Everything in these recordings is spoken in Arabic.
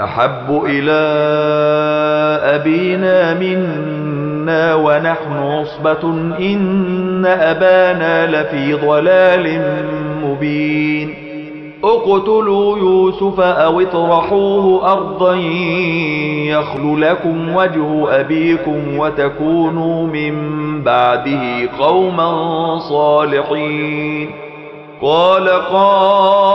أحب إلى أبينا منا ونحن عصبة إن أبانا لفي ضلال مبين. اقتلوا يوسف أو اطرحوه أرضا يخل لكم وجه أبيكم وتكونوا من بعده قوما صالحين. قال قائل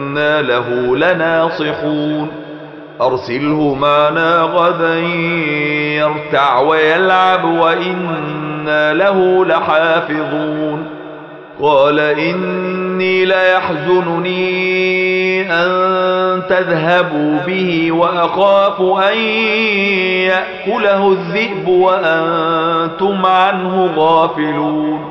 وإنا له لناصحون أرسله معنا غدا يرتع ويلعب وإنا له لحافظون قال إني ليحزنني أن تذهبوا به وأخاف أن يأكله الذئب وأنتم عنه غافلون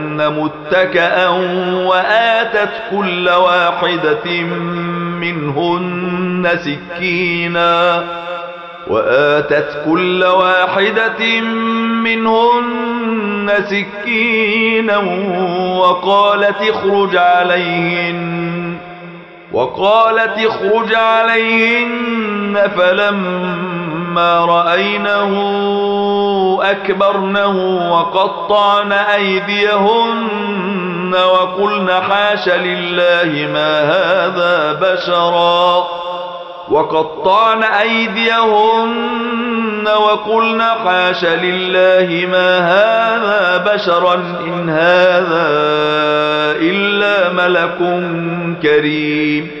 متكأ وآتت كل واحدة منهن سكينا وآتت كل واحدة منهن سكينا وقالت اخرج عليهن وقالت اخرج عليهن فلما رأينه أكبرنه وقطعن أيديهن وقلن حاش لله ما هذا بشرا. وقطعن أيديهن وقلن حاش لله ما هذا بشرا. إن هذا إلا ملك كريم.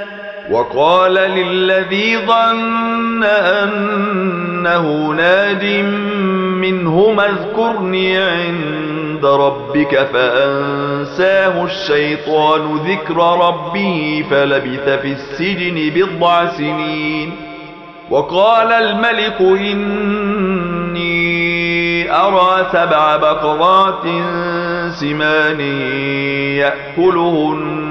وقال للذي ظن أنه ناج منهما اذكرني عند ربك فأنساه الشيطان ذكر ربه فلبث في السجن بضع سنين. وقال الملك إني أرى سبع بقرات سمان يأكلهن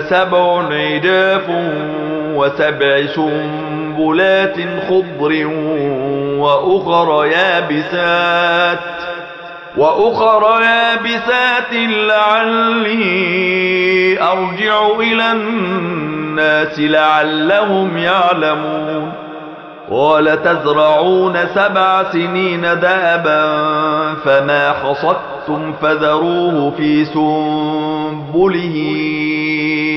سبع عجاف وسبع سنبلات خضر وأخر يابسات وأخر يابسات لعلي أرجع إلى الناس لعلهم يعلمون. قال تزرعون سبع سنين دابا فما حصدتم فذروه في سنبله.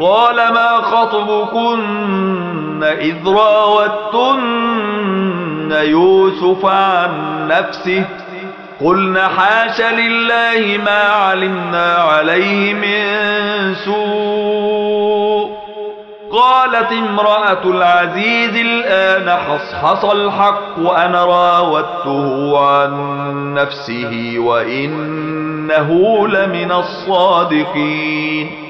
قال ما خطبكن إذ راوتن يوسف عن نفسه قلنا حاش لله ما علمنا عليه من سوء قالت امرأة العزيز الآن حصحص الحق وأنا راودته عن نفسه وإنه لمن الصادقين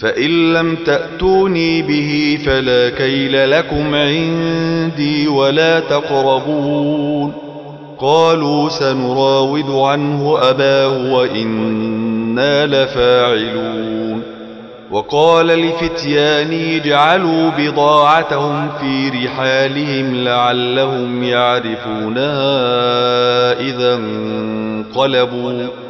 فإن لم تأتوني به فلا كيل لكم عندي ولا تقربون. قالوا سنراود عنه أباه وإنا لفاعلون. وقال لفتياني اجعلوا بضاعتهم في رحالهم لعلهم يعرفونها إذا انقلبوا.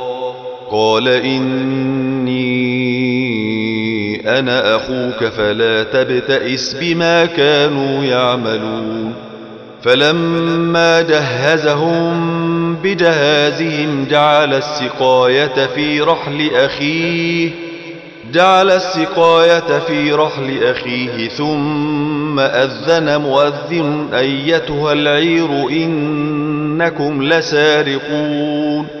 قال إني أنا أخوك فلا تبتئس بما كانوا يعملون. فلما جهزهم بجهازهم جعل السقاية في رحل أخيه جعل السقاية في رحل أخيه ثم أذن مؤذن أيتها العير إنكم لسارقون.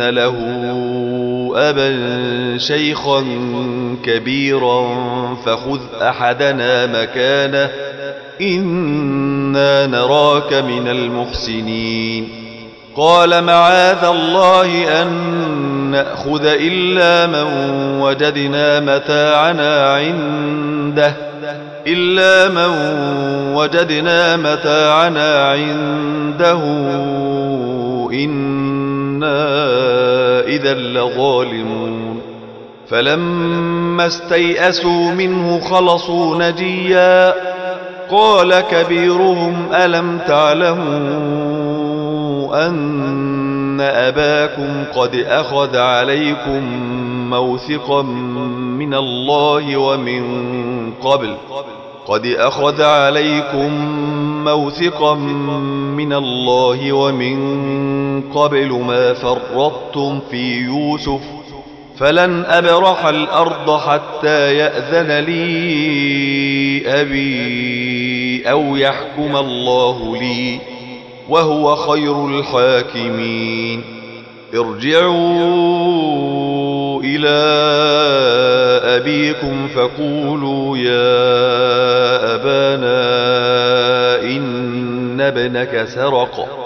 له أبا شيخا كبيرا فخذ أحدنا مكانه إنا نراك من المحسنين. قال معاذ الله أن نأخذ إلا من وجدنا متاعنا عنده إلا من وجدنا متاعنا عنده إنا إذا لظالمون. فلما استيئسوا منه خلصوا نجيا. قال كبيرهم ألم تعلموا أن أباكم قد أخذ عليكم موثقا من الله ومن قبل؟ قد أخذ عليكم موثقا من الله ومن قبل ما فرطتم في يوسف فلن أبرح الأرض حتى يأذن لي أبي أو يحكم الله لي وهو خير الحاكمين. ارجعوا إلى أبيكم فقولوا يا أبانا إن ابنك سرق.